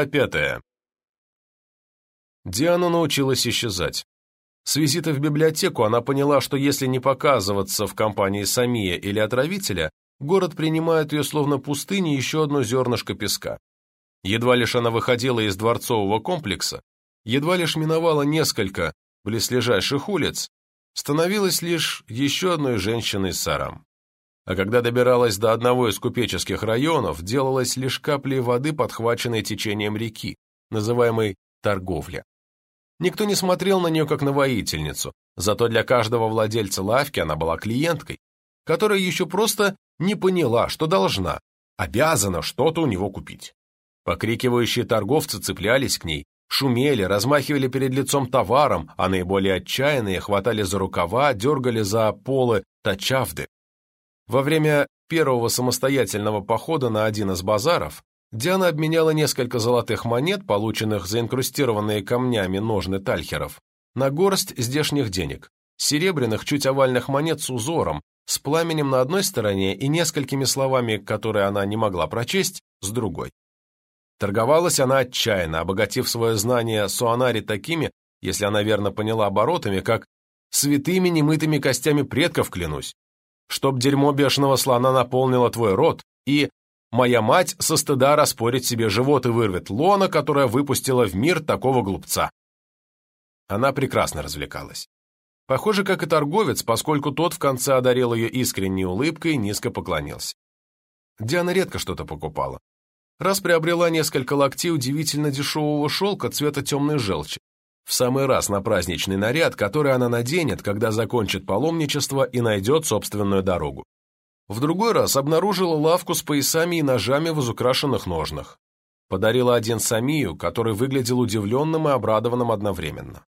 Глава пятая. Диана научилась исчезать. С визита в библиотеку она поняла, что если не показываться в компании Самия или отравителя, город принимает ее словно пустыне еще одно зернышко песка. Едва лишь она выходила из дворцового комплекса, едва лишь миновала несколько близлежащих улиц, становилась лишь еще одной женщиной сарам а когда добиралась до одного из купеческих районов, делалась лишь каплей воды, подхваченной течением реки, называемой торговля. Никто не смотрел на нее как на воительницу, зато для каждого владельца лавки она была клиенткой, которая еще просто не поняла, что должна, обязана что-то у него купить. Покрикивающие торговцы цеплялись к ней, шумели, размахивали перед лицом товаром, а наиболее отчаянные хватали за рукава, дергали за полы тачавды, во время первого самостоятельного похода на один из базаров Диана обменяла несколько золотых монет, полученных за инкрустированные камнями ножны тальхеров, на горсть здешних денег, серебряных чуть овальных монет с узором, с пламенем на одной стороне и несколькими словами, которые она не могла прочесть, с другой. Торговалась она отчаянно, обогатив свое знание суанари такими, если она верно поняла оборотами, как «святыми немытыми костями предков клянусь», чтоб дерьмо бешеного слона наполнило твой рот, и моя мать со стыда распорит себе живот и вырвет лона, которая выпустила в мир такого глупца. Она прекрасно развлекалась. Похоже, как и торговец, поскольку тот в конце одарил ее искренней улыбкой и низко поклонился. Диана редко что-то покупала. Раз приобрела несколько локтей удивительно дешевого шелка цвета темной желчи, в самый раз на праздничный наряд, который она наденет, когда закончит паломничество и найдет собственную дорогу. В другой раз обнаружила лавку с поясами и ножами в изукрашенных ножнах. Подарила один Самию, который выглядел удивленным и обрадованным одновременно.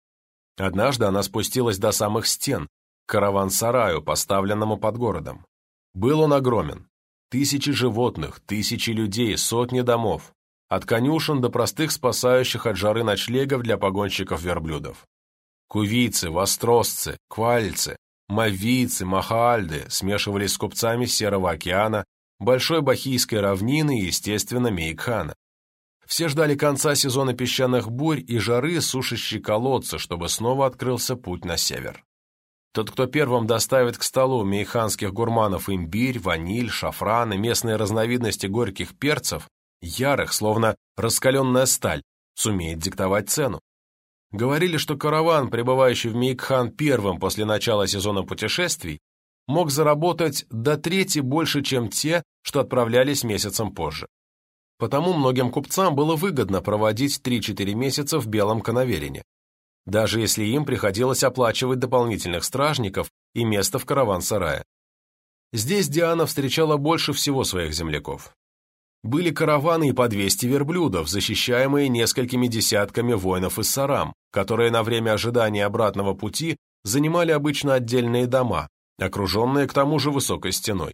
Однажды она спустилась до самых стен, к караван-сараю, поставленному под городом. Был он огромен. Тысячи животных, тысячи людей, сотни домов от конюшен до простых спасающих от жары ночлегов для погонщиков верблюдов. Кувийцы, востросцы, квальцы, мавийцы, махаальды смешивались с купцами Серого океана, Большой Бахийской равнины и, естественно, Мейкхана. Все ждали конца сезона песчаных бурь и жары, сушащей колодцы, чтобы снова открылся путь на север. Тот, кто первым доставит к столу мейханских гурманов имбирь, ваниль, шафран и местные разновидности горьких перцев, ярых, словно раскаленная сталь, сумеет диктовать цену. Говорили, что караван, прибывающий в Мейкхан первым после начала сезона путешествий, мог заработать до трети больше, чем те, что отправлялись месяцем позже. Потому многим купцам было выгодно проводить 3-4 месяца в белом коноверине, даже если им приходилось оплачивать дополнительных стражников и место в караван-сарае. Здесь Диана встречала больше всего своих земляков были караваны и по 200 верблюдов, защищаемые несколькими десятками воинов из Сарам, которые на время ожидания обратного пути занимали обычно отдельные дома, окруженные к тому же высокой стеной.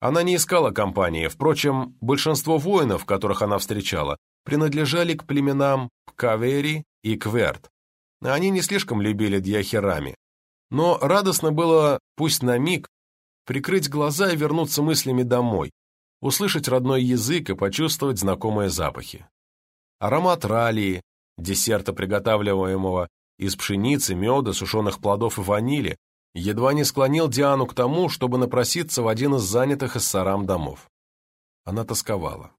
Она не искала компании, впрочем, большинство воинов, которых она встречала, принадлежали к племенам Пкавери и Кверт. Они не слишком любили Дьяхерами. Но радостно было, пусть на миг, прикрыть глаза и вернуться мыслями домой, услышать родной язык и почувствовать знакомые запахи. Аромат ралии, десерта, приготавливаемого из пшеницы, меда, сушеных плодов и ванили, едва не склонил Диану к тому, чтобы напроситься в один из занятых из сарам домов. Она тосковала.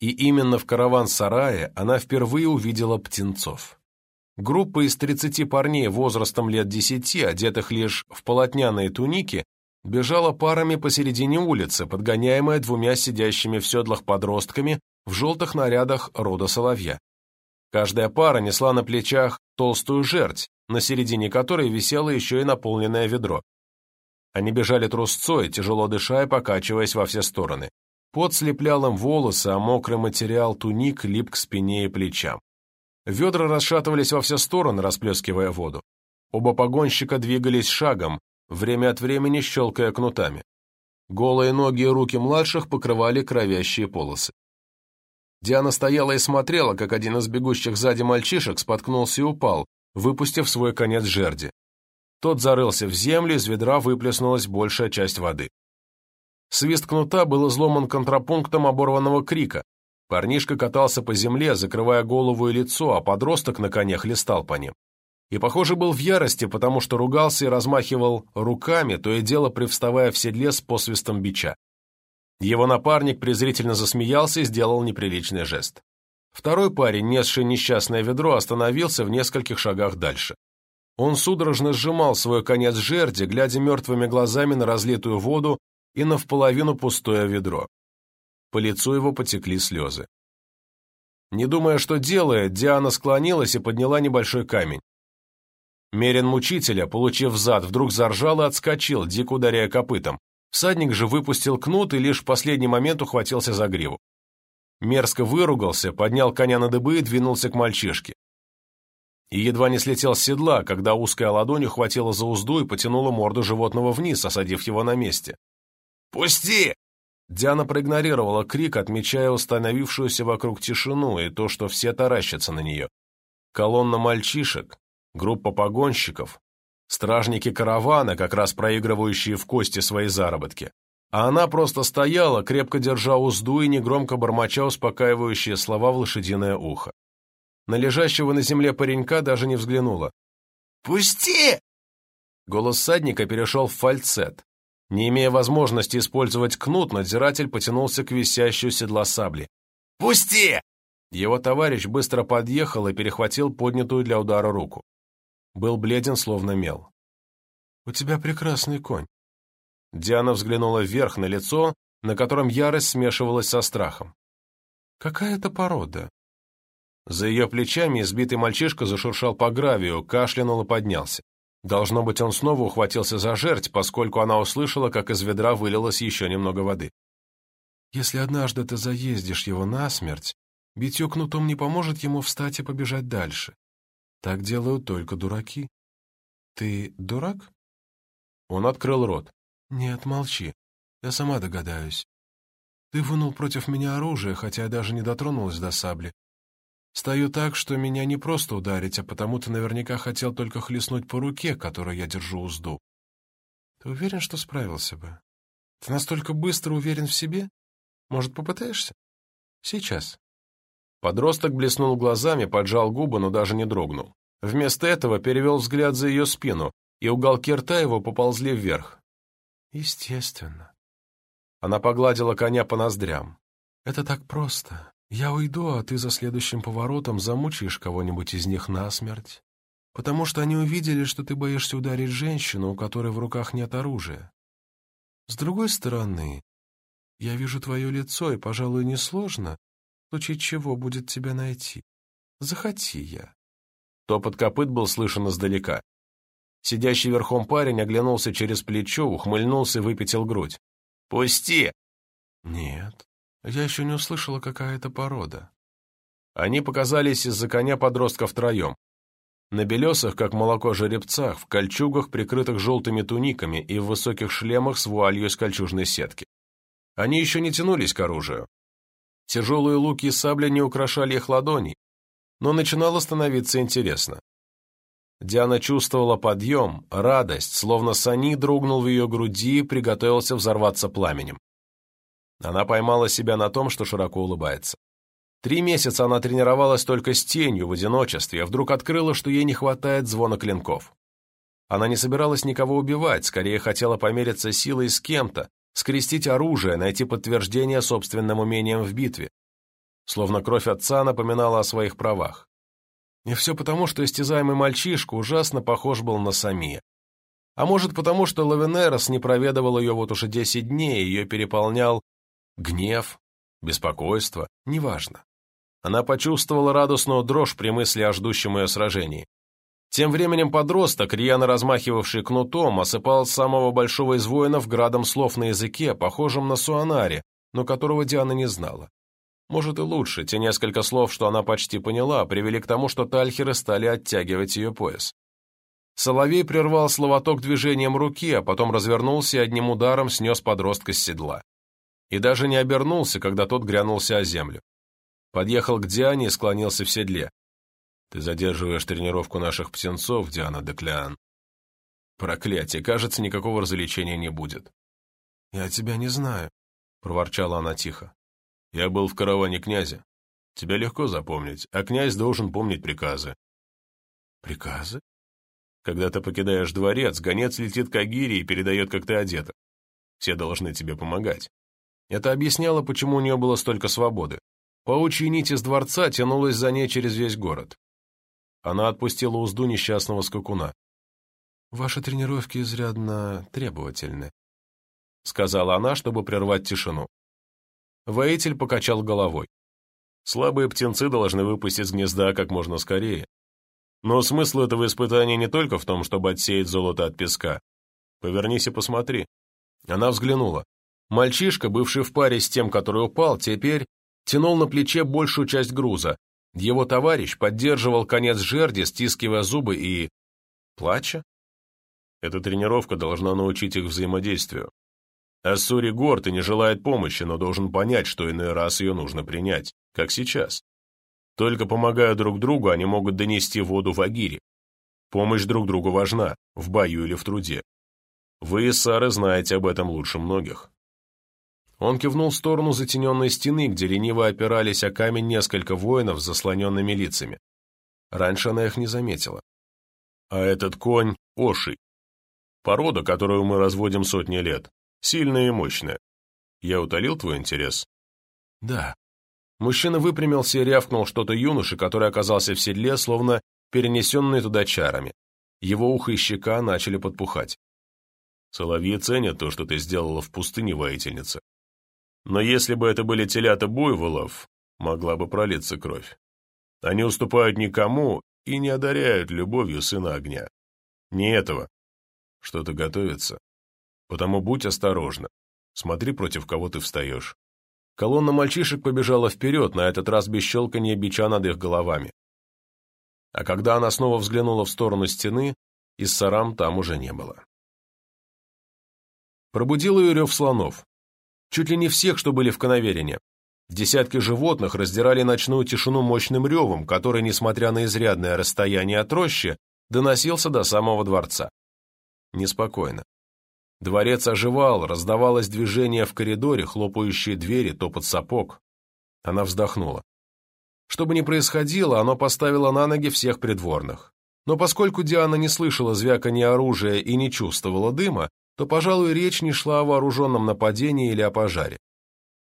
И именно в караван-сарае она впервые увидела птенцов. Группа из 30 парней возрастом лет 10, одетых лишь в полотняные туники, бежала парами посередине улицы, подгоняемая двумя сидящими в седлах подростками в желтых нарядах рода соловья. Каждая пара несла на плечах толстую жердь, на середине которой висело еще и наполненное ведро. Они бежали трусцой, тяжело дыша и покачиваясь во все стороны. Пот слеплял им волосы, а мокрый материал туник лип к спине и плечам. Ведра расшатывались во все стороны, расплескивая воду. Оба погонщика двигались шагом, время от времени щелкая кнутами. Голые ноги и руки младших покрывали кровящие полосы. Диана стояла и смотрела, как один из бегущих сзади мальчишек споткнулся и упал, выпустив свой конец жерди. Тот зарылся в землю, из ведра выплеснулась большая часть воды. Свист кнута был изломан контрапунктом оборванного крика. Парнишка катался по земле, закрывая голову и лицо, а подросток на коне хлестал по ним. И, похоже, был в ярости, потому что ругался и размахивал руками, то и дело привставая в седле с посвистом бича. Его напарник презрительно засмеялся и сделал неприличный жест. Второй парень, несший несчастное ведро, остановился в нескольких шагах дальше. Он судорожно сжимал свой конец жерди, глядя мертвыми глазами на разлитую воду и на вполовину пустое ведро. По лицу его потекли слезы. Не думая, что делает, Диана склонилась и подняла небольшой камень. Мерин мучителя, получив зад, вдруг заржал и отскочил, дико ударяя копытом. Всадник же выпустил кнут и лишь в последний момент ухватился за гриву. Мерзко выругался, поднял коня на дыбы и двинулся к мальчишке. И едва не слетел с седла, когда узкая ладонь ухватила за узду и потянула морду животного вниз, осадив его на месте. «Пусти!» Диана проигнорировала крик, отмечая установившуюся вокруг тишину и то, что все таращатся на нее. Колонна мальчишек, группа погонщиков, стражники каравана, как раз проигрывающие в кости свои заработки. А она просто стояла, крепко держа узду и негромко бормоча успокаивающие слова в лошадиное ухо. На лежащего на земле паренька даже не взглянула. «Пусти!» Голос садника перешел в фальцет. Не имея возможности использовать кнут, надзиратель потянулся к висящей седла сабли. «Пусти!» Его товарищ быстро подъехал и перехватил поднятую для удара руку. Был бледен, словно мел. «У тебя прекрасный конь». Диана взглянула вверх на лицо, на котором ярость смешивалась со страхом. «Какая это порода?» За ее плечами избитый мальчишка зашуршал по гравию, кашлянул и поднялся. Должно быть, он снова ухватился за жерть, поскольку она услышала, как из ведра вылилось еще немного воды. «Если однажды ты заездишь его насмерть, битье кнутом не поможет ему встать и побежать дальше. Так делают только дураки. Ты дурак?» Он открыл рот. «Нет, молчи. Я сама догадаюсь. Ты вынул против меня оружие, хотя я даже не дотронулась до сабли. Стою так, что меня не просто ударить, а потому ты наверняка хотел только хлестнуть по руке, которой я держу узду. Ты уверен, что справился бы? Ты настолько быстро уверен в себе? Может, попытаешься? Сейчас. Подросток блеснул глазами, поджал губы, но даже не дрогнул. Вместо этого перевел взгляд за ее спину, и уголки рта его поползли вверх. Естественно. Она погладила коня по ноздрям. Это так просто. Я уйду, а ты за следующим поворотом замучаешь кого-нибудь из них насмерть, потому что они увидели, что ты боишься ударить женщину, у которой в руках нет оружия. С другой стороны, я вижу твое лицо, и, пожалуй, несложно, случае чего будет тебя найти. Захоти я. Топот копыт был слышен издалека. Сидящий верхом парень оглянулся через плечо, ухмыльнулся и выпятил грудь. «Пусти!» «Нет, я еще не услышала, какая это порода. Они показались из-за коня подростка втроем. На белесах, как молоко жеребцах, в кольчугах, прикрытых желтыми туниками и в высоких шлемах с вуалью из кольчужной сетки. Они еще не тянулись к оружию. Тяжелые луки и сабли не украшали их ладоней, но начинало становиться интересно. Диана чувствовала подъем, радость, словно сани дрогнул в ее груди и приготовился взорваться пламенем. Она поймала себя на том, что широко улыбается. Три месяца она тренировалась только с тенью в одиночестве, а вдруг открыла, что ей не хватает звона клинков. Она не собиралась никого убивать, скорее хотела помериться силой с кем-то, скрестить оружие, найти подтверждение собственным умением в битве. Словно кровь отца напоминала о своих правах. И все потому, что истязаемый мальчишка ужасно похож был на Самия. А может потому, что Лавенерос не проведывал ее вот уже десять дней, ее переполнял гнев, беспокойство, неважно. Она почувствовала радостную дрожь при мысли о ждущем ее сражении. Тем временем подросток, рьяно размахивавший кнутом, осыпал самого большого из воинов градом слов на языке, похожим на суанаре, но которого Диана не знала. Может и лучше, те несколько слов, что она почти поняла, привели к тому, что тальхеры стали оттягивать ее пояс. Соловей прервал словоток движением руки, а потом развернулся и одним ударом снес подростка с седла и даже не обернулся, когда тот грянулся о землю. Подъехал к Диане и склонился в седле. «Ты задерживаешь тренировку наших птенцов, Диана Деклеан. Проклятие, кажется, никакого развлечения не будет». «Я тебя не знаю», — проворчала она тихо. Я был в караване князя. Тебя легко запомнить, а князь должен помнить приказы. Приказы? Когда ты покидаешь дворец, гонец летит к Агире и передает, как ты одета. Все должны тебе помогать. Это объясняло, почему у нее было столько свободы. Паучья нить из дворца тянулась за ней через весь город. Она отпустила узду несчастного скакуна. «Ваши тренировки изрядно требовательны», — сказала она, чтобы прервать тишину. Воитель покачал головой. Слабые птенцы должны выпустить гнезда как можно скорее. Но смысл этого испытания не только в том, чтобы отсеять золото от песка. Повернись и посмотри. Она взглянула. Мальчишка, бывший в паре с тем, который упал, теперь тянул на плече большую часть груза. Его товарищ поддерживал конец жерди, стискивая зубы и... плача? Эта тренировка должна научить их взаимодействию. Ассури горд и не желает помощи, но должен понять, что иной раз ее нужно принять, как сейчас. Только помогая друг другу, они могут донести воду в Агире. Помощь друг другу важна, в бою или в труде. Вы, Сары, знаете об этом лучше многих. Он кивнул в сторону затененной стены, где лениво опирались о камень несколько воинов с заслоненными лицами. Раньше она их не заметила. А этот конь — Оши. Порода, которую мы разводим сотни лет. Сильная и мощная. Я утолил твой интерес? Да. Мужчина выпрямился и рявкнул что-то юноше, который оказался в седле, словно перенесенный туда чарами. Его ухо и щека начали подпухать. Соловьи ценят то, что ты сделала в пустыне, воительница. Но если бы это были телята буйволов, могла бы пролиться кровь. Они уступают никому и не одаряют любовью сына огня. Не этого. Что-то готовится. Потому будь осторожна. Смотри, против кого ты встаешь. Колонна мальчишек побежала вперед, на этот раз без щелканья бича над их головами. А когда она снова взглянула в сторону стены, из сарам там уже не было. Пробудил ее рев слонов. Чуть ли не всех, что были в коноверине. Десятки животных раздирали ночную тишину мощным ревом, который, несмотря на изрядное расстояние от рощи, доносился до самого дворца. Неспокойно. Дворец оживал, раздавалось движение в коридоре, хлопающие двери, топот сапог. Она вздохнула. Что бы ни происходило, оно поставило на ноги всех придворных. Но поскольку Диана не слышала звяканья оружия и не чувствовала дыма, то, пожалуй, речь не шла о вооруженном нападении или о пожаре.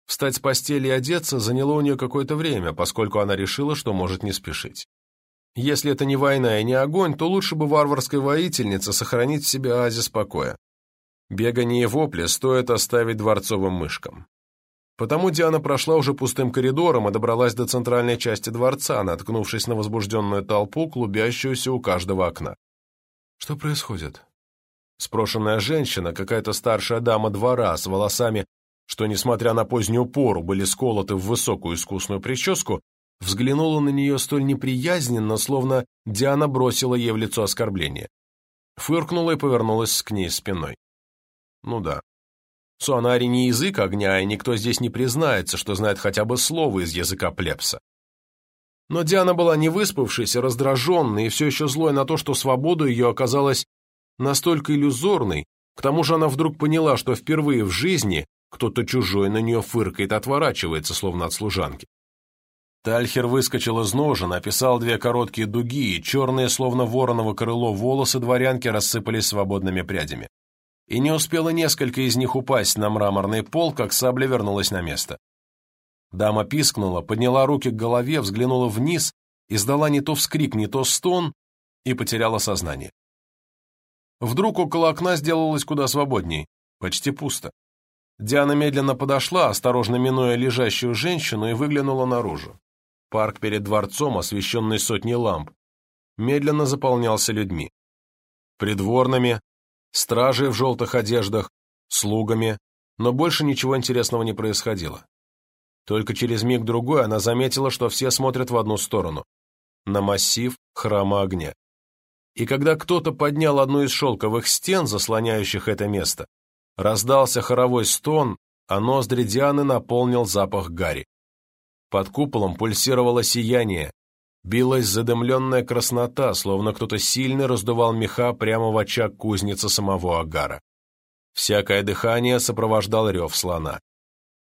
Встать с постели и одеться заняло у нее какое-то время, поскольку она решила, что может не спешить. Если это не война и не огонь, то лучше бы варварской воительнице сохранить в себе оазис покоя. Бегание и вопли стоит оставить дворцовым мышкам. Потому Диана прошла уже пустым коридором и добралась до центральной части дворца, наткнувшись на возбужденную толпу, клубящуюся у каждого окна. «Что происходит?» Спрошенная женщина, какая-то старшая дама двора с волосами, что, несмотря на позднюю пору, были сколоты в высокую искусную прическу, взглянула на нее столь неприязненно, словно Диана бросила ей в лицо оскорбление. Фыркнула и повернулась к ней спиной. Ну да. Суанари не язык огня, и никто здесь не признается, что знает хотя бы слово из языка плебса. Но Диана была не выспавшейся, раздраженной и все еще злой на то, что свобода ее оказалась настолько иллюзорной, к тому же она вдруг поняла, что впервые в жизни кто-то чужой на нее фыркает, отворачивается, словно от служанки. Тальхер выскочил из ножа, написал две короткие дуги, и черные, словно вороново крыло, волосы дворянки рассыпались свободными прядями и не успело несколько из них упасть на мраморный пол, как сабля вернулась на место. Дама пискнула, подняла руки к голове, взглянула вниз, издала не то вскрик, не то стон и потеряла сознание. Вдруг около окна сделалось куда свободней, почти пусто. Диана медленно подошла, осторожно минуя лежащую женщину, и выглянула наружу. Парк перед дворцом, освещенный сотней ламп, медленно заполнялся людьми. Придворными, стражей в желтых одеждах, слугами, но больше ничего интересного не происходило. Только через миг-другой она заметила, что все смотрят в одну сторону – на массив храма огня. И когда кто-то поднял одну из шелковых стен, заслоняющих это место, раздался хоровой стон, а ноздри Дианы наполнил запах гари. Под куполом пульсировало сияние, Билась задымленная краснота, словно кто-то сильно раздувал меха прямо в очаг кузницы самого Агара. Всякое дыхание сопровождал рев слона.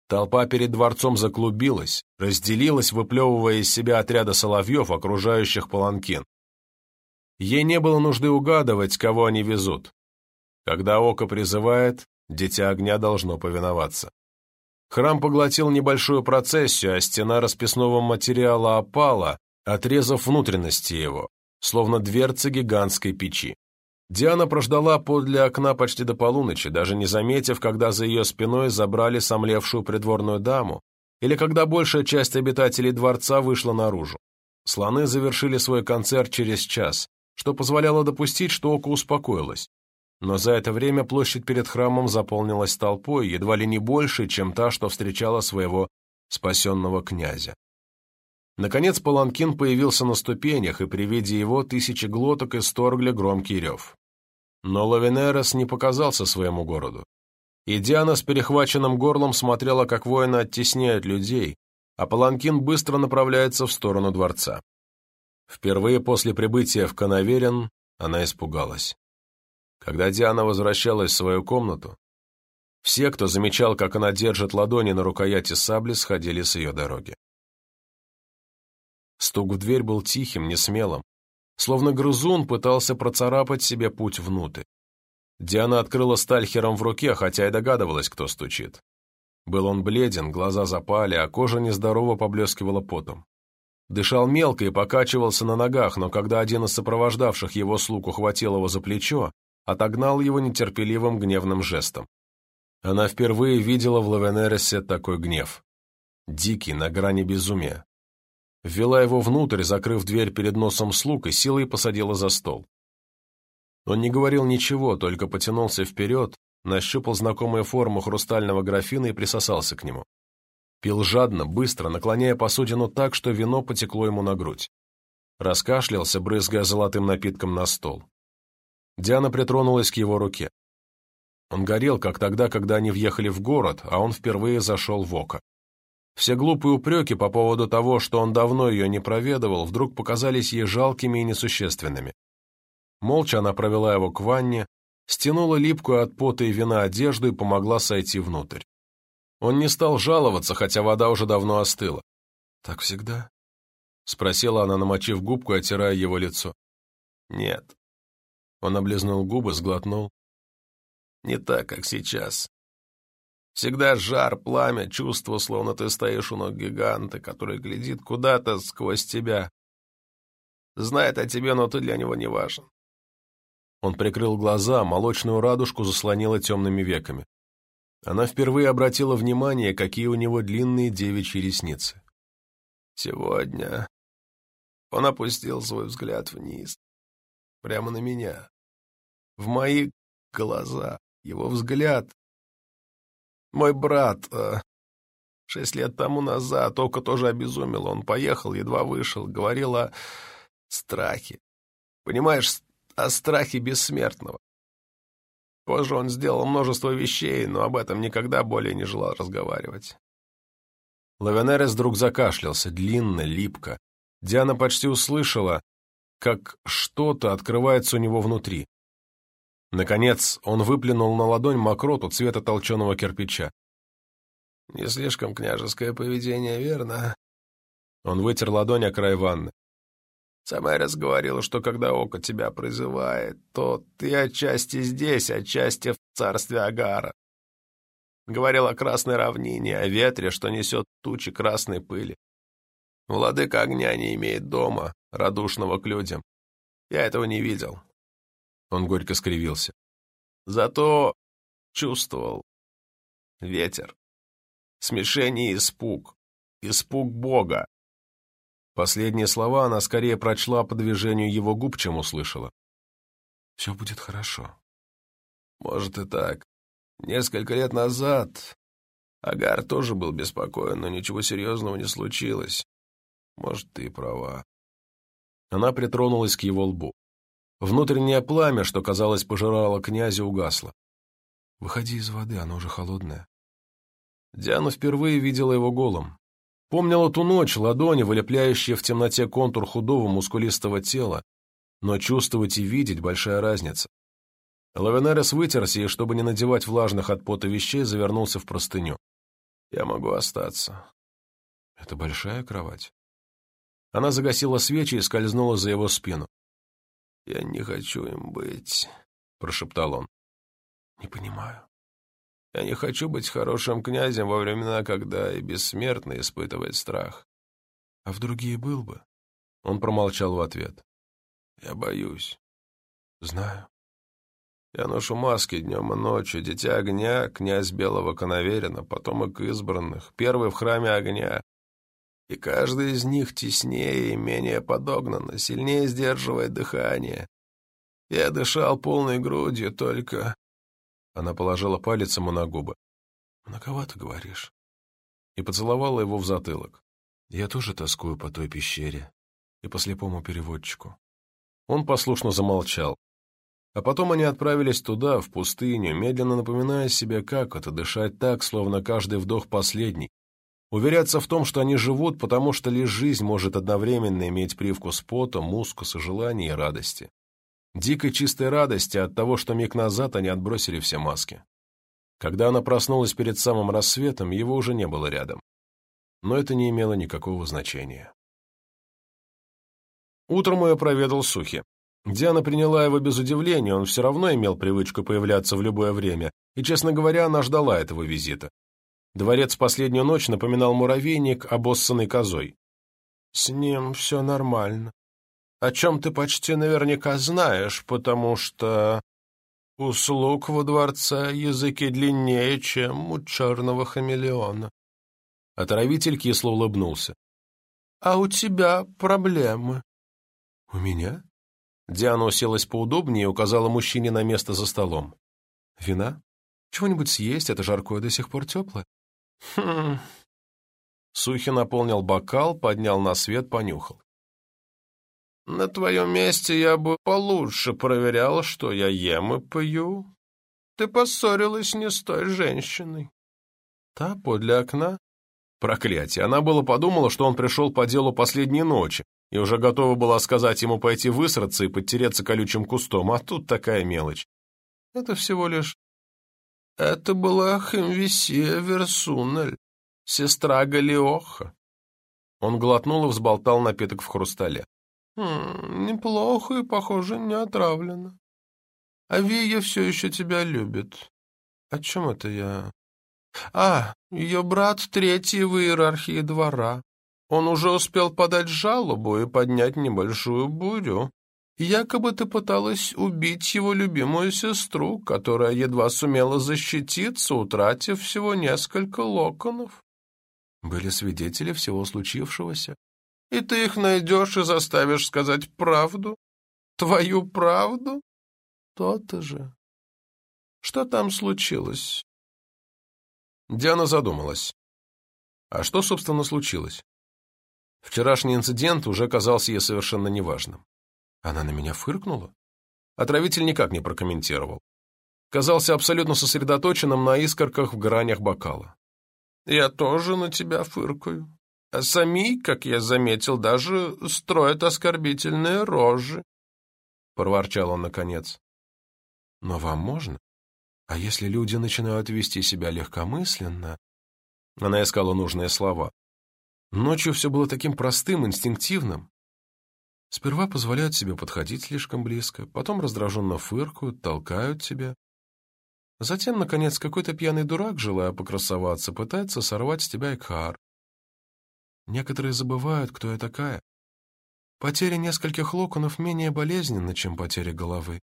Толпа перед дворцом заклубилась, разделилась, выплевывая из себя отряда соловьев, окружающих паланкин. Ей не было нужды угадывать, кого они везут. Когда око призывает, дитя огня должно повиноваться. Храм поглотил небольшую процессию, а стена расписного материала опала, отрезав внутренности его, словно дверцы гигантской печи. Диана прождала подле окна почти до полуночи, даже не заметив, когда за ее спиной забрали сомлевшую придворную даму, или когда большая часть обитателей дворца вышла наружу. Слоны завершили свой концерт через час, что позволяло допустить, что око успокоилось. Но за это время площадь перед храмом заполнилась толпой, едва ли не больше, чем та, что встречала своего спасенного князя. Наконец Паланкин появился на ступенях, и при виде его тысячи глоток исторгли громкий рев. Но Лавенерос не показался своему городу. И Диана с перехваченным горлом смотрела, как воины оттесняют людей, а Паланкин быстро направляется в сторону дворца. Впервые после прибытия в Канаверин она испугалась. Когда Диана возвращалась в свою комнату, все, кто замечал, как она держит ладони на рукояти сабли, сходили с ее дороги. Стук в дверь был тихим, несмелым, словно грызун пытался процарапать себе путь внутрь. Диана открыла стальхером в руке, хотя и догадывалась, кто стучит. Был он бледен, глаза запали, а кожа нездорово поблескивала потом. Дышал мелко и покачивался на ногах, но когда один из сопровождавших его слуг ухватил его за плечо, отогнал его нетерпеливым гневным жестом. Она впервые видела в Лавенересе такой гнев. Дикий, на грани безумия ввела его внутрь, закрыв дверь перед носом слуг и силой посадила за стол. Он не говорил ничего, только потянулся вперед, нащупал знакомую форму хрустального графина и присосался к нему. Пил жадно, быстро, наклоняя посудину так, что вино потекло ему на грудь. Раскашлялся, брызгая золотым напитком на стол. Диана притронулась к его руке. Он горел, как тогда, когда они въехали в город, а он впервые зашел в око. Все глупые упреки по поводу того, что он давно ее не проведывал, вдруг показались ей жалкими и несущественными. Молча она провела его к ванне, стянула липкую от пота и вина одежду и помогла сойти внутрь. Он не стал жаловаться, хотя вода уже давно остыла. «Так всегда?» — спросила она, намочив губку и оттирая его лицо. «Нет». Он облизнул губы, сглотнул. «Не так, как сейчас. Всегда жар, пламя, чувство, словно ты стоишь у ног гиганта, который глядит куда-то сквозь тебя. Знает о тебе, но ты для него не важен. Он прикрыл глаза, молочную радужку заслонила темными веками. Она впервые обратила внимание, какие у него длинные девичьи ресницы. Сегодня он опустил свой взгляд вниз, прямо на меня. В мои глаза. Его взгляд мой брат э, шесть лет тому назад только тоже обезумел. Он поехал, едва вышел, говорил о страхе. Понимаешь, о страхе бессмертного. Позже он сделал множество вещей, но об этом никогда более не желал разговаривать. Лавенерес вдруг закашлялся, длинно, липко. Диана почти услышала, как что-то открывается у него внутри. Наконец, он выплюнул на ладонь мокроту цвета толченого кирпича. «Не слишком княжеское поведение, верно?» Он вытер ладонь о край ванны. Самарис говорила, что когда око тебя призывает, то ты отчасти здесь, отчасти в царстве Агара. Говорил о красной равнине, о ветре, что несет тучи красной пыли. Владыка огня не имеет дома, радушного к людям. Я этого не видел. Он горько скривился. Зато чувствовал ветер, смешение и испуг, испуг Бога. Последние слова она скорее прочла по движению его губ, чем услышала. «Все будет хорошо». «Может и так. Несколько лет назад Агар тоже был беспокоен, но ничего серьезного не случилось. Может, ты права». Она притронулась к его лбу. Внутреннее пламя, что, казалось, пожирало князя, угасло. «Выходи из воды, она уже холодная». Диана впервые видела его голым. Помнила ту ночь, ладони, вылепляющие в темноте контур худого мускулистого тела, но чувствовать и видеть — большая разница. Лавенерес вытерся и, чтобы не надевать влажных от пота вещей, завернулся в простыню. Я могу остаться. Это большая кровать. Она загасила свечи и скользнула за его спину. «Я не хочу им быть», — прошептал он. «Не понимаю». «Я не хочу быть хорошим князем во времена, когда и бессмертный испытывает страх». «А в другие был бы?» Он промолчал в ответ. «Я боюсь». «Знаю». «Я ношу маски днем и ночью, дитя огня, князь белого коноверина, потомок избранных, первый в храме огня. И каждый из них теснее и менее подогнанно, сильнее сдерживает дыхание. Я дышал полной грудью, только...» Она положила палец ему на губы. «Многовато говоришь». И поцеловала его в затылок. «Я тоже тоскую по той пещере и по слепому переводчику». Он послушно замолчал. А потом они отправились туда, в пустыню, медленно напоминая себе, как это дышать так, словно каждый вдох последний. Уверяться в том, что они живут, потому что лишь жизнь может одновременно иметь привкус пота, мускуса, желания и радости. Дикой чистой радости от того, что миг назад они отбросили все маски. Когда она проснулась перед самым рассветом, его уже не было рядом. Но это не имело никакого значения. Утром ее проведал Сухи. Диана приняла его без удивления, он все равно имел привычку появляться в любое время, и, честно говоря, она ждала этого визита. Дворец последнюю ночь напоминал муравейник, обоссанный козой. «С ним все нормально. О чем ты почти наверняка знаешь, потому что у слуг во дворце языки длиннее, чем у черного хамелеона». Отравитель кисло улыбнулся. «А у тебя проблемы». «У меня?» Диана уселась поудобнее и указала мужчине на место за столом. «Вина? Чего-нибудь съесть, это жаркое до сих пор теплое?» «Хм...» Сухи наполнил бокал, поднял на свет, понюхал. «На твоем месте я бы получше проверял, что я ем и пью. Ты поссорилась не с той женщиной. Та подле окна?» Проклятие, она было подумала, что он пришел по делу последней ночи, и уже готова была сказать ему пойти высраться и подтереться колючим кустом, а тут такая мелочь. Это всего лишь... Это была Хемвисия Версунель, сестра Галиоха. Он глотнул и взболтал напиток в хрустале. «Хм, неплохо и, похоже, не отравлено. А Вия все еще тебя любит. О чем это я? А, ее брат третий в иерархии двора. Он уже успел подать жалобу и поднять небольшую бурю. Якобы ты пыталась убить его любимую сестру, которая едва сумела защититься, утратив всего несколько локонов. Были свидетели всего случившегося. И ты их найдешь и заставишь сказать правду? Твою правду? То-то же. Что там случилось? Диана задумалась. А что, собственно, случилось? Вчерашний инцидент уже казался ей совершенно неважным. Она на меня фыркнула? Отравитель никак не прокомментировал. Казался абсолютно сосредоточенным на искорках в гранях бокала. «Я тоже на тебя фыркаю. Сами, как я заметил, даже строят оскорбительные рожи», — проворчал он наконец. «Но вам можно? А если люди начинают вести себя легкомысленно?» Она искала нужные слова. Ночью все было таким простым, инстинктивным. Сперва позволяют себе подходить слишком близко, потом раздраженно фыркают, толкают тебя. Затем, наконец, какой-то пьяный дурак, желая покрасоваться, пытается сорвать с тебя Экхар. Некоторые забывают, кто я такая. Потеря нескольких локонов менее болезненна, чем потеря головы.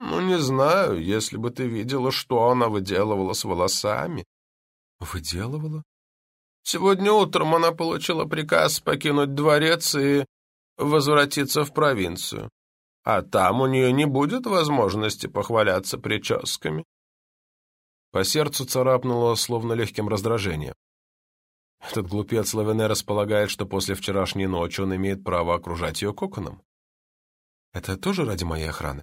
«Ну, не знаю, если бы ты видела, что она выделывала с волосами». «Выделывала?» Сегодня утром она получила приказ покинуть дворец и возвратиться в провинцию. А там у нее не будет возможности похваляться прическами. По сердцу царапнуло, словно легким раздражением. Этот глупец Лавене располагает, что после вчерашней ночи он имеет право окружать ее коконом. «Это тоже ради моей охраны?»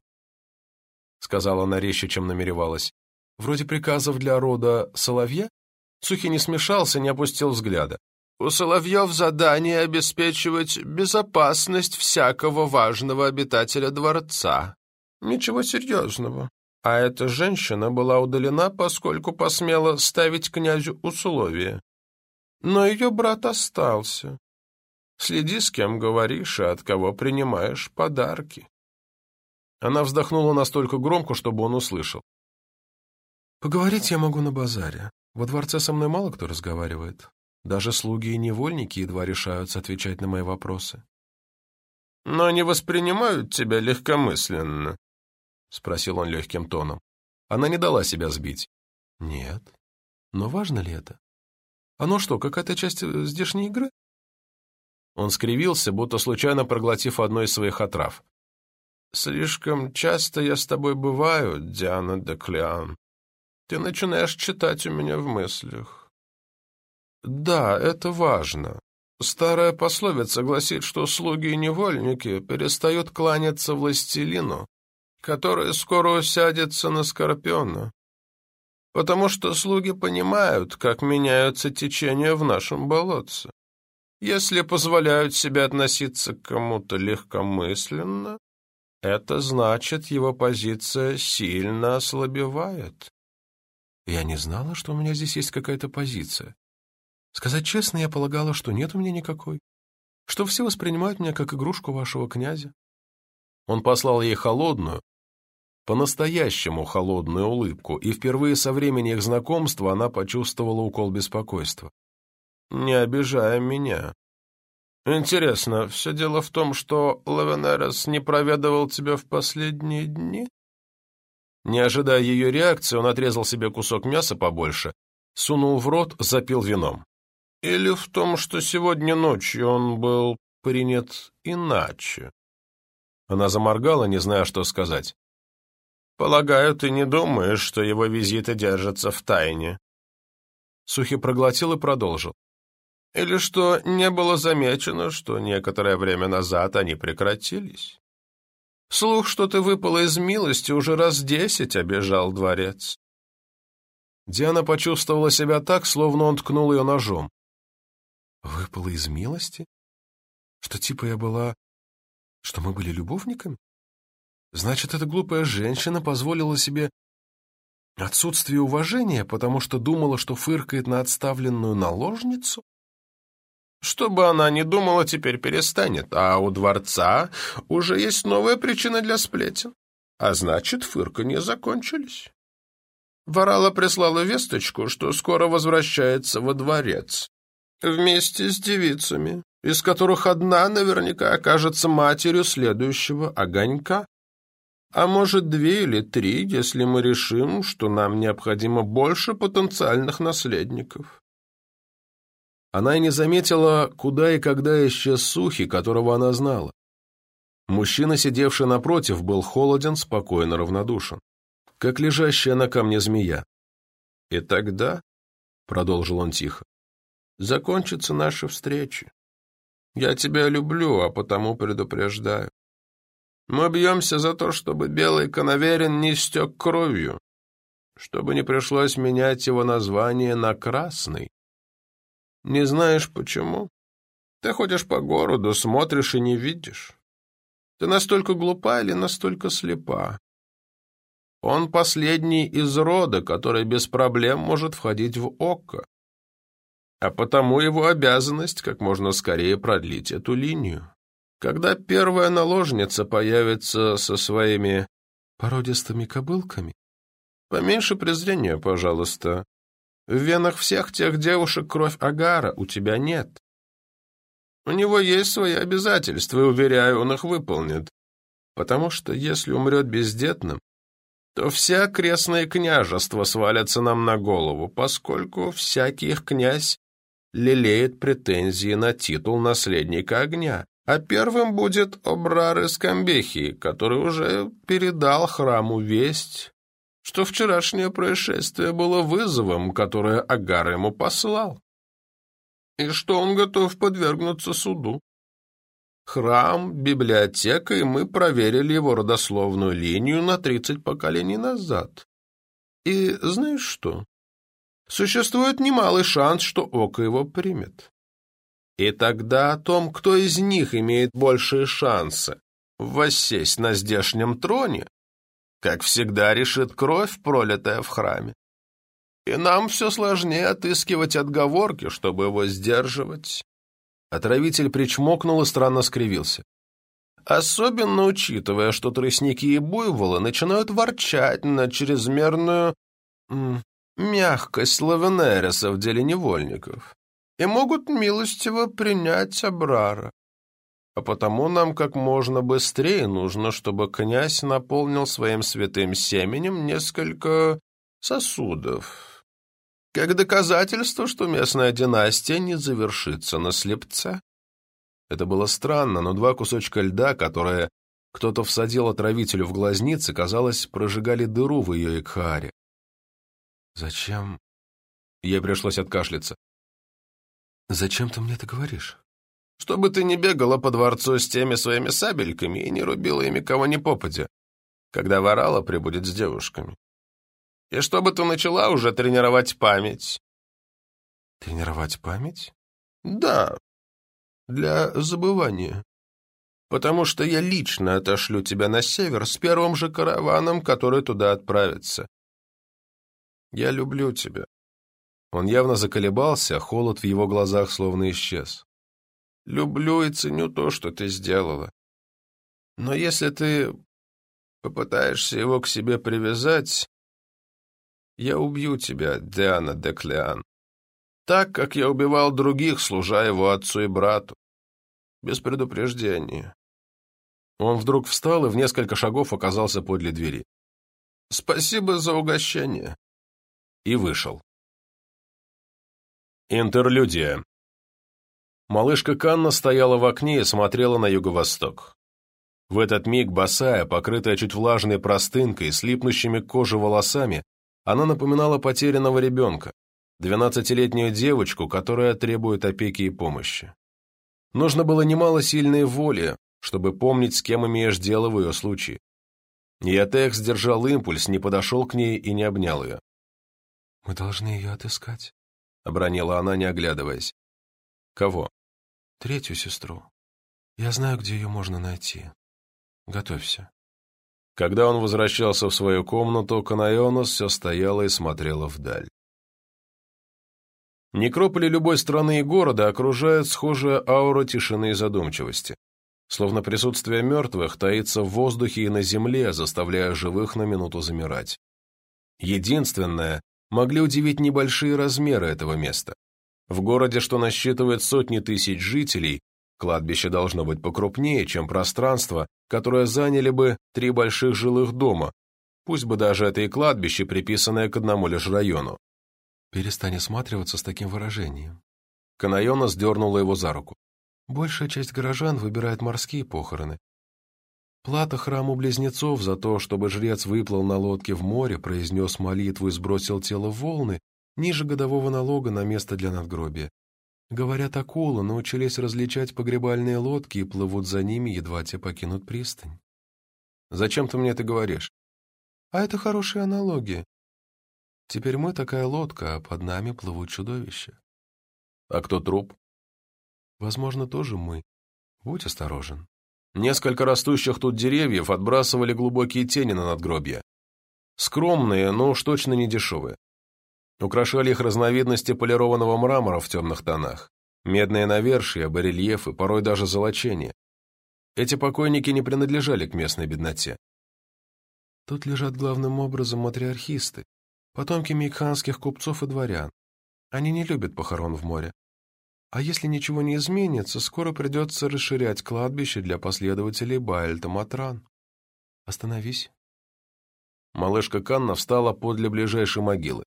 — сказала она резче, чем намеревалась. «Вроде приказов для рода Соловья?» Сухий не смешался, не опустил взгляда. «У Соловьев задание обеспечивать безопасность всякого важного обитателя дворца. Ничего серьезного. а эта женщина была удалена, поскольку посмела ставить князю условия. Но ее брат остался. Следи, с кем говоришь и от кого принимаешь подарки. Она вздохнула настолько громко, чтобы он услышал. «Поговорить я могу на базаре. Во дворце со мной мало кто разговаривает. Даже слуги и невольники едва решаются отвечать на мои вопросы». «Но они воспринимают тебя легкомысленно?» — спросил он легким тоном. Она не дала себя сбить. «Нет. Но важно ли это? Оно что, какая-то часть э, здешней игры?» Он скривился, будто случайно проглотив одно из своих отрав. «Слишком часто я с тобой бываю, Диана де Клеан. Ты начинаешь читать у меня в мыслях. Да, это важно. Старая пословица гласит, что слуги и невольники перестают кланяться властелину, который скоро усядется на Скорпиона, потому что слуги понимают, как меняются течения в нашем болотце. Если позволяют себе относиться к кому-то легкомысленно, это значит, его позиция сильно ослабевает. Я не знала, что у меня здесь есть какая-то позиция. Сказать честно, я полагала, что нет у меня никакой, что все воспринимают меня как игрушку вашего князя. Он послал ей холодную, по-настоящему холодную улыбку, и впервые со времени их знакомства она почувствовала укол беспокойства не обижая меня. Интересно, все дело в том, что Лавенерес не проведывал тебя в последние дни? Не ожидая ее реакции, он отрезал себе кусок мяса побольше, сунул в рот, запил вином. Или в том, что сегодня ночью он был принят иначе? Она заморгала, не зная, что сказать. «Полагаю, ты не думаешь, что его визиты держатся в тайне?» Сухи проглотил и продолжил. Или что не было замечено, что некоторое время назад они прекратились? Слух, что ты выпала из милости, уже раз десять обижал дворец. Диана почувствовала себя так, словно он ткнул ее ножом. Выпала из милости? Что типа я была... Что мы были любовниками? Значит, эта глупая женщина позволила себе отсутствие уважения, потому что думала, что фыркает на отставленную наложницу? Что бы она ни думала, теперь перестанет, а у дворца уже есть новая причина для сплетен. А значит, фырка не закончились. Варала прислала весточку, что скоро возвращается во дворец. Вместе с девицами, из которых одна наверняка окажется матерью следующего огонька. А может, две или три, если мы решим, что нам необходимо больше потенциальных наследников. Она и не заметила, куда и когда исчез Сухи, которого она знала. Мужчина, сидевший напротив, был холоден, спокойно равнодушен, как лежащая на камне змея. «И тогда», — продолжил он тихо, — «закончится наша встреча. Я тебя люблю, а потому предупреждаю. Мы бьемся за то, чтобы белый коноверин не стек кровью, чтобы не пришлось менять его название на красный. Не знаешь почему? Ты ходишь по городу, смотришь и не видишь. Ты настолько глупа или настолько слепа? Он последний из рода, который без проблем может входить в око. А потому его обязанность как можно скорее продлить эту линию. Когда первая наложница появится со своими породистыми кобылками, поменьше презрения, пожалуйста. В венах всех тех девушек кровь Агара, у тебя нет. У него есть свои обязательства, и, уверяю, он их выполнит. Потому что если умрет бездетным, то все окрестные княжества свалятся нам на голову, поскольку всякий их князь лелеет претензии на титул наследника огня. А первым будет Обрар из Камбехии, который уже передал храму весть что вчерашнее происшествие было вызовом, которое Агар ему послал, и что он готов подвергнуться суду. Храм, библиотека, и мы проверили его родословную линию на тридцать поколений назад. И знаешь что? Существует немалый шанс, что око его примет. И тогда о том, кто из них имеет большие шансы воссесть на здешнем троне, как всегда, решит кровь, пролитая в храме. И нам все сложнее отыскивать отговорки, чтобы его сдерживать. Отравитель причмокнул и странно скривился. Особенно учитывая, что тростники и буйволы начинают ворчать на чрезмерную мягкость Лавенереса в деле невольников и могут милостиво принять Абрара. А потому нам как можно быстрее нужно, чтобы князь наполнил своим святым семенем несколько сосудов, как доказательство, что местная династия не завершится на слепце. Это было странно, но два кусочка льда, которые кто-то всадил отравителю в глазницы, казалось, прожигали дыру в ее экхаре. «Зачем?» Ей пришлось откашляться. «Зачем ты мне это говоришь?» «Чтобы ты не бегала по дворцу с теми своими сабельками и не рубила ими кого ни попадя, когда ворала прибудет с девушками. И чтобы ты начала уже тренировать память». «Тренировать память?» «Да, для забывания. Потому что я лично отошлю тебя на север с первым же караваном, который туда отправится. Я люблю тебя». Он явно заколебался, а холод в его глазах словно исчез. «Люблю и ценю то, что ты сделала. Но если ты попытаешься его к себе привязать, я убью тебя, Диана Деклеан так, как я убивал других, служа его отцу и брату. Без предупреждения. Он вдруг встал и в несколько шагов оказался подле двери. «Спасибо за угощение». И вышел. Интерлюдия. Малышка Канна стояла в окне и смотрела на юго-восток. В этот миг, босая, покрытая чуть влажной простынкой, с липнущими к коже волосами, она напоминала потерянного ребенка, двенадцатилетнюю девочку, которая требует опеки и помощи. Нужно было немало сильной воли, чтобы помнить, с кем имеешь дело в ее случае. Иотекс сдержал импульс, не подошел к ней и не обнял ее. «Мы должны ее отыскать», — обронила она, не оглядываясь. «Кого?» «Третью сестру. Я знаю, где ее можно найти. Готовься». Когда он возвращался в свою комнату, Канайонос все стояла и смотрела вдаль. Некрополи любой страны и города окружает схожая аура тишины и задумчивости. Словно присутствие мертвых таится в воздухе и на земле, заставляя живых на минуту замирать. Единственное, могли удивить небольшие размеры этого места. В городе, что насчитывает сотни тысяч жителей, кладбище должно быть покрупнее, чем пространство, которое заняли бы три больших жилых дома, пусть бы даже это и кладбище, приписанное к одному лишь району. Перестань осматриваться с таким выражением. Канайона сдернула его за руку. Большая часть горожан выбирает морские похороны. Плата храму близнецов за то, чтобы жрец выплыл на лодке в море, произнес молитву и сбросил тело в волны, ниже годового налога на место для надгробия. Говорят, акулы научились различать погребальные лодки и плывут за ними, едва те покинут пристань. Зачем ты мне это говоришь? А это хорошая аналогия. Теперь мы такая лодка, а под нами плывут чудовища. А кто труп? Возможно, тоже мы. Будь осторожен. Несколько растущих тут деревьев отбрасывали глубокие тени на надгробья. Скромные, но уж точно не дешевые. Украшали их разновидности полированного мрамора в темных тонах. Медные навершия, барельефы, порой даже золочение. Эти покойники не принадлежали к местной бедноте. Тут лежат главным образом матриархисты, потомки мейкханских купцов и дворян. Они не любят похорон в море. А если ничего не изменится, скоро придется расширять кладбище для последователей Баэльта Матран. Остановись. Малышка Канна встала подле ближайшей могилы.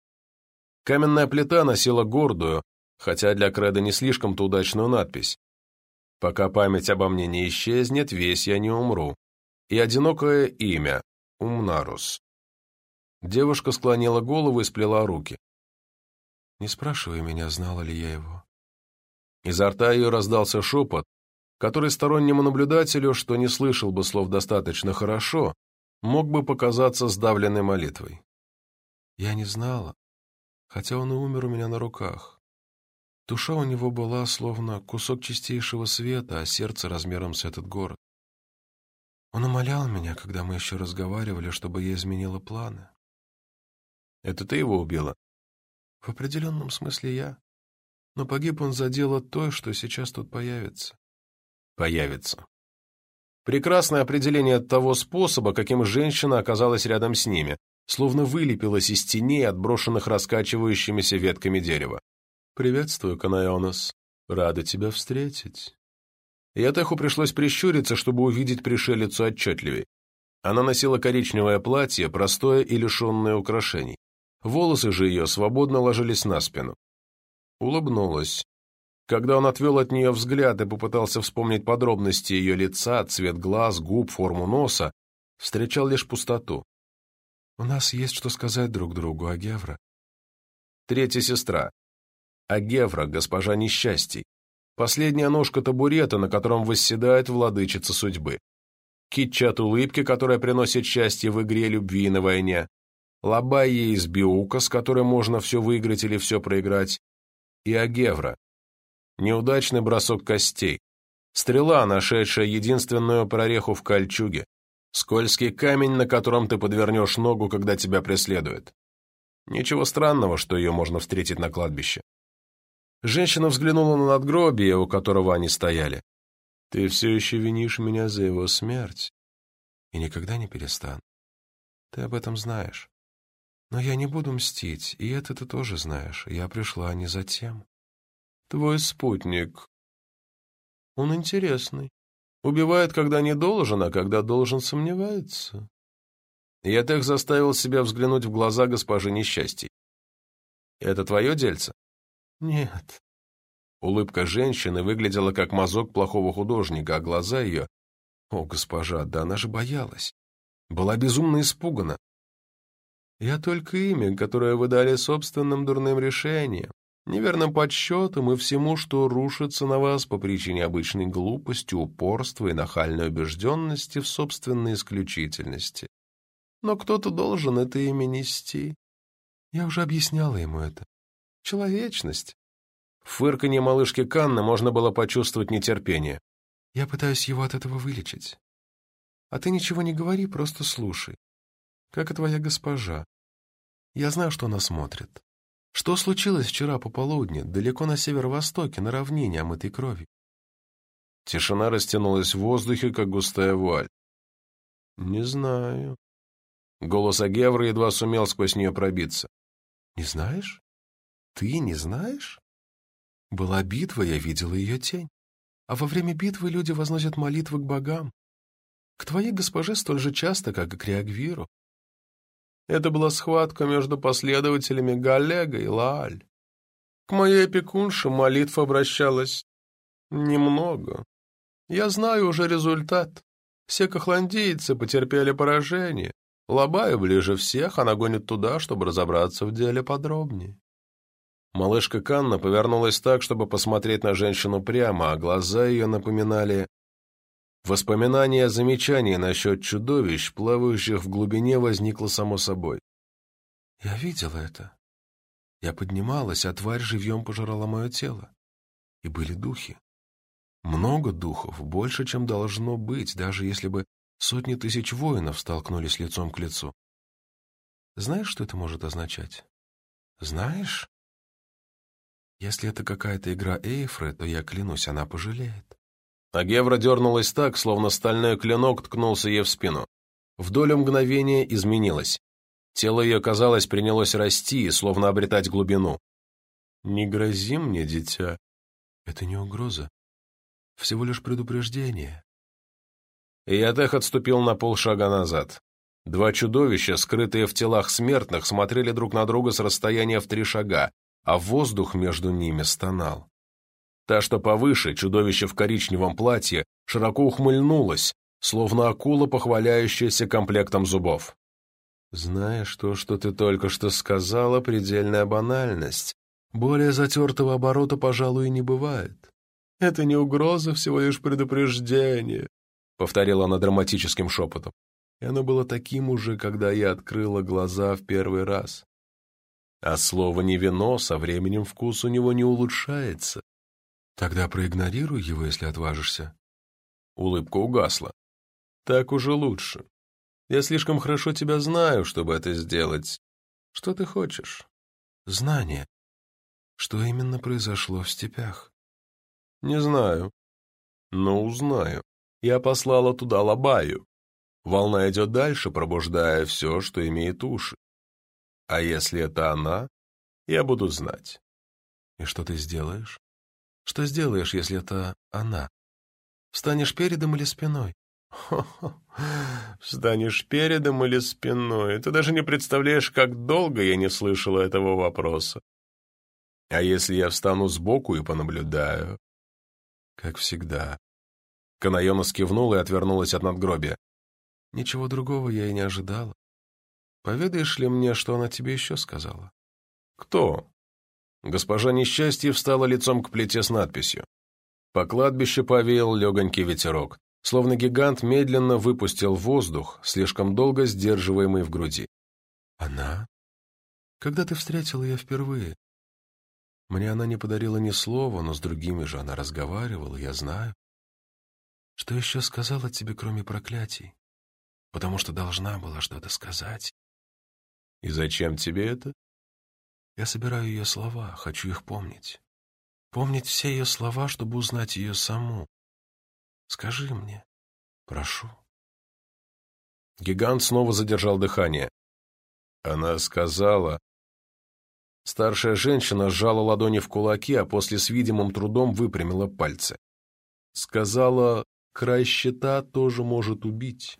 Каменная плита носила гордую, хотя для Креда не слишком-то удачную надпись. «Пока память обо мне не исчезнет, весь я не умру». И одинокое имя — Умнарус. Девушка склонила голову и сплела руки. «Не спрашивай меня, знала ли я его». Изо рта ее раздался шепот, который стороннему наблюдателю, что не слышал бы слов достаточно хорошо, мог бы показаться сдавленной молитвой. Я не знала, хотя он и умер у меня на руках. Душа у него была словно кусок чистейшего света, а сердце размером с этот город. Он умолял меня, когда мы еще разговаривали, чтобы я изменила планы. Это ты его убила? В определенном смысле я. Но погиб он за дело той, что сейчас тут появится. Появится. Прекрасное определение того способа, каким женщина оказалась рядом с ними, словно вылепилась из теней, отброшенных раскачивающимися ветками дерева. «Приветствую, Канайонос. Рада тебя встретить». Ятеху пришлось прищуриться, чтобы увидеть пришелицу отчетливей. Она носила коричневое платье, простое и лишенное украшений. Волосы же ее свободно ложились на спину. Улыбнулась. Когда он отвел от нее взгляд и попытался вспомнить подробности ее лица, цвет глаз, губ, форму носа, встречал лишь пустоту. «У нас есть что сказать друг другу, Агевра». Третья сестра. Агевра, госпожа несчастий. Последняя ножка табурета, на котором восседает владычица судьбы. Китча от улыбки, которая приносит счастье в игре любви и на войне. Лабайя из Биука, с которой можно все выиграть или все проиграть. И Агевра. Неудачный бросок костей. Стрела, нашедшая единственную прореху в кольчуге. Скользкий камень, на котором ты подвернешь ногу, когда тебя преследуют. Ничего странного, что ее можно встретить на кладбище. Женщина взглянула на надгробие, у которого они стояли. «Ты все еще винишь меня за его смерть. И никогда не перестану. Ты об этом знаешь. Но я не буду мстить, и это ты тоже знаешь. Я пришла не за тем. Твой спутник. Он интересный. Убивает, когда не должен, а когда должен, сомневается. Я так заставил себя взглянуть в глаза госпожи несчастий. Это твое дельце? Нет. Улыбка женщины выглядела как мазок плохого художника, а глаза ее... О, госпожа, да она же боялась. Была безумно испугана. Я только имя, которое вы дали собственным дурным решением, неверным подсчетом и всему, что рушится на вас по причине обычной глупости, упорства и нахальной убежденности в собственной исключительности. Но кто-то должен это имя нести. Я уже объясняла ему это человечность. В фырканье малышки Канны можно было почувствовать нетерпение. Я пытаюсь его от этого вылечить. А ты ничего не говори, просто слушай. Как и твоя госпожа. Я знаю, что она смотрит. Что случилось вчера пополудни, далеко на северо-востоке, на равнине, омытой кровью? Тишина растянулась в воздухе, как густая вуаль. «Не знаю». Голос Агевра едва сумел сквозь нее пробиться. «Не знаешь? Ты не знаешь? Была битва, я видела ее тень. А во время битвы люди возносят молитвы к богам. К твоей госпоже столь же часто, как и к Реагвиру. Это была схватка между последователями Галега и Лааль. К моей опекунше молитва обращалась немного. Я знаю уже результат. Все кохландийцы потерпели поражение. Лабаю ближе всех, она гонит туда, чтобы разобраться в деле подробнее. Малышка Канна повернулась так, чтобы посмотреть на женщину прямо, а глаза ее напоминали... Воспоминание о замечании насчет чудовищ, плавающих в глубине, возникло само собой. Я видела это. Я поднималась, а тварь живьем пожирала мое тело. И были духи. Много духов, больше, чем должно быть, даже если бы сотни тысяч воинов столкнулись лицом к лицу. Знаешь, что это может означать? Знаешь? Если это какая-то игра Эйфры, то я клянусь, она пожалеет. А Гевра дернулась так, словно стальной клинок ткнулся ей в спину. В долю мгновения изменилось. Тело ее, казалось, принялось расти, словно обретать глубину. «Не грози мне, дитя. Это не угроза. Всего лишь предупреждение». Ятех отступил на полшага назад. Два чудовища, скрытые в телах смертных, смотрели друг на друга с расстояния в три шага, а воздух между ними стонал. Та, что повыше, чудовище в коричневом платье, широко ухмыльнулась, словно акула, похваляющаяся комплектом зубов. «Знаешь, то, что ты только что сказала, предельная банальность. Более затертого оборота, пожалуй, и не бывает. Это не угроза, всего лишь предупреждение», — повторила она драматическим шепотом. И оно было таким уже, когда я открыла глаза в первый раз. А слово «не вино» со временем вкус у него не улучшается. Тогда проигнорируй его, если отважишься. Улыбка угасла. Так уже лучше. Я слишком хорошо тебя знаю, чтобы это сделать. Что ты хочешь? Знание. Что именно произошло в степях? Не знаю. Но узнаю. Я послала туда Лабаю. Волна идет дальше, пробуждая все, что имеет уши. А если это она, я буду знать. И что ты сделаешь? Что сделаешь, если это она? Встанешь передом или спиной? Хо-хо. Встанешь передом или спиной? Ты даже не представляешь, как долго я не слышала этого вопроса. А если я встану сбоку и понаблюдаю? Как всегда. Канайона скивнула и отвернулась от надгробия. Ничего другого я и не ожидала. Поведаешь ли мне, что она тебе еще сказала? Кто? Госпожа Несчастье встала лицом к плите с надписью. По кладбищу повеял легонький ветерок, словно гигант медленно выпустил воздух, слишком долго сдерживаемый в груди. Она? Когда ты встретила ее впервые? Мне она не подарила ни слова, но с другими же она разговаривала, я знаю. Что еще сказала тебе, кроме проклятий? Потому что должна была что-то сказать. И зачем тебе это? Я собираю ее слова, хочу их помнить. Помнить все ее слова, чтобы узнать ее саму. Скажи мне, прошу. Гигант снова задержал дыхание. Она сказала... Старшая женщина сжала ладони в кулаки, а после с видимым трудом выпрямила пальцы. Сказала, край щита тоже может убить.